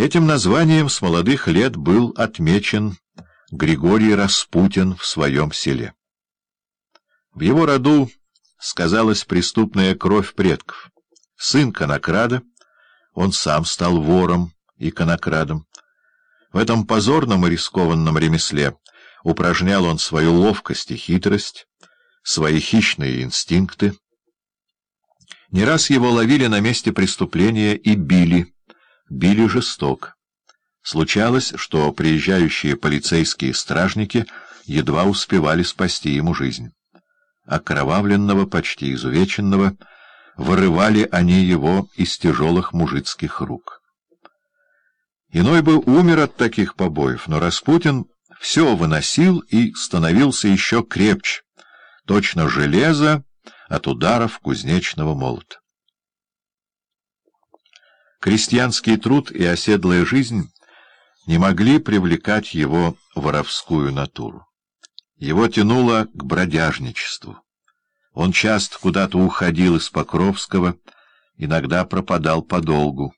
Этим названием с молодых лет был отмечен Григорий Распутин в своем селе. В его роду сказалась преступная кровь предков. Сын конокрада, он сам стал вором и конокрадом. В этом позорном и рискованном ремесле упражнял он свою ловкость и хитрость, свои хищные инстинкты. Не раз его ловили на месте преступления и били, били жесток. Случалось, что приезжающие полицейские стражники едва успевали спасти ему жизнь. Окровавленного, почти изувеченного, вырывали они его из тяжелых мужицких рук. Иной бы умер от таких побоев, но Распутин все выносил и становился еще крепче, точно железо от ударов кузнечного молота. Крестьянский труд и оседлая жизнь не могли привлекать его воровскую натуру. Его тянуло к бродяжничеству. Он часто куда-то уходил из Покровского, иногда пропадал подолгу.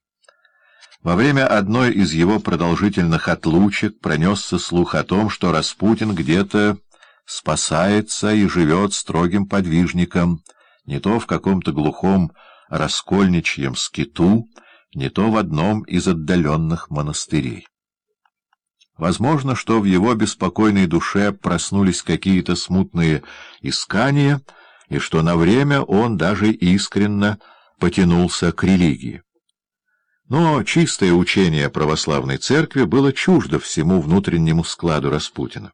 Во время одной из его продолжительных отлучек пронесся слух о том, что Распутин где-то спасается и живет строгим подвижником, не то в каком-то глухом раскольничьем скиту, не то в одном из отдаленных монастырей. Возможно, что в его беспокойной душе проснулись какие-то смутные искания, и что на время он даже искренно потянулся к религии. Но чистое учение православной церкви было чуждо всему внутреннему складу Распутина.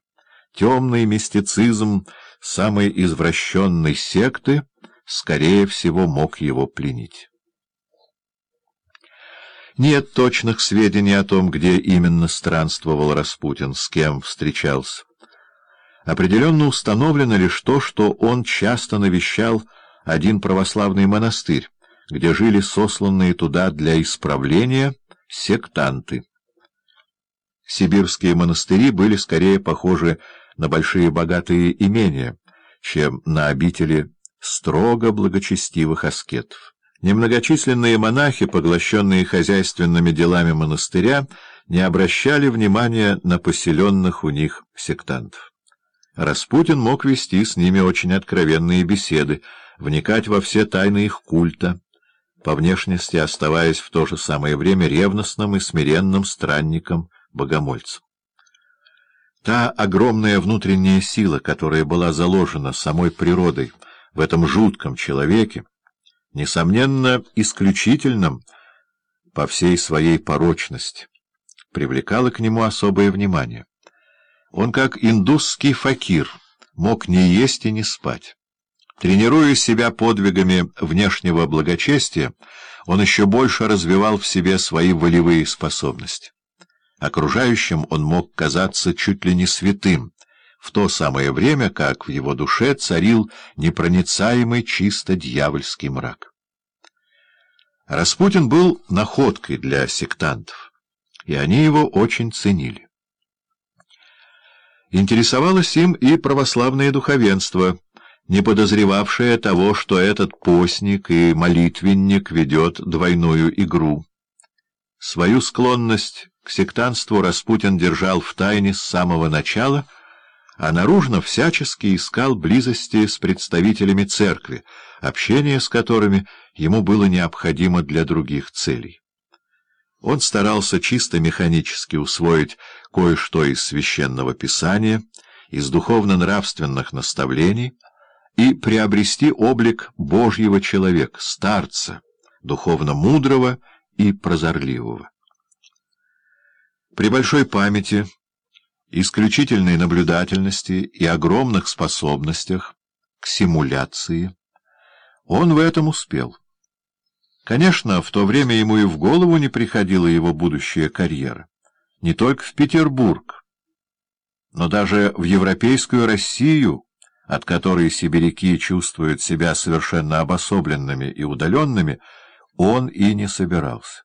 Темный мистицизм самой извращенной секты, скорее всего, мог его пленить. Нет точных сведений о том, где именно странствовал Распутин, с кем встречался. Определенно установлено лишь то, что он часто навещал один православный монастырь, где жили сосланные туда для исправления сектанты. Сибирские монастыри были скорее похожи на большие богатые имения, чем на обители строго благочестивых аскетов. Немногочисленные монахи, поглощенные хозяйственными делами монастыря, не обращали внимания на поселенных у них сектантов. Распутин мог вести с ними очень откровенные беседы, вникать во все тайны их культа, по внешности оставаясь в то же самое время ревностным и смиренным странником-богомольцем. Та огромная внутренняя сила, которая была заложена самой природой в этом жутком человеке, несомненно, исключительным по всей своей порочности, привлекало к нему особое внимание. Он, как индусский факир, мог не есть и не спать. Тренируя себя подвигами внешнего благочестия, он еще больше развивал в себе свои волевые способности. Окружающим он мог казаться чуть ли не святым, в то самое время, как в его душе царил непроницаемый чисто дьявольский мрак. Распутин был находкой для сектантов, и они его очень ценили. Интересовалось им и православное духовенство, не подозревавшее того, что этот постник и молитвенник ведет двойную игру. Свою склонность к сектантству Распутин держал в тайне с самого начала — а наружно всячески искал близости с представителями церкви, общение с которыми ему было необходимо для других целей. Он старался чисто механически усвоить кое-что из священного писания, из духовно-нравственных наставлений и приобрести облик Божьего человека, старца, духовно мудрого и прозорливого. При большой памяти исключительной наблюдательности и огромных способностях к симуляции, он в этом успел. Конечно, в то время ему и в голову не приходила его будущая карьера. Не только в Петербург, но даже в европейскую Россию, от которой сибиряки чувствуют себя совершенно обособленными и удаленными, он и не собирался.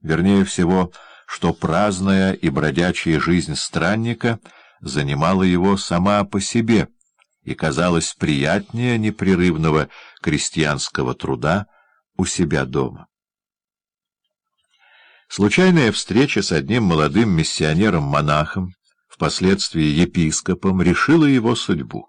Вернее всего, что праздная и бродячая жизнь странника занимала его сама по себе и казалась приятнее непрерывного крестьянского труда у себя дома. Случайная встреча с одним молодым миссионером-монахом, впоследствии епископом, решила его судьбу.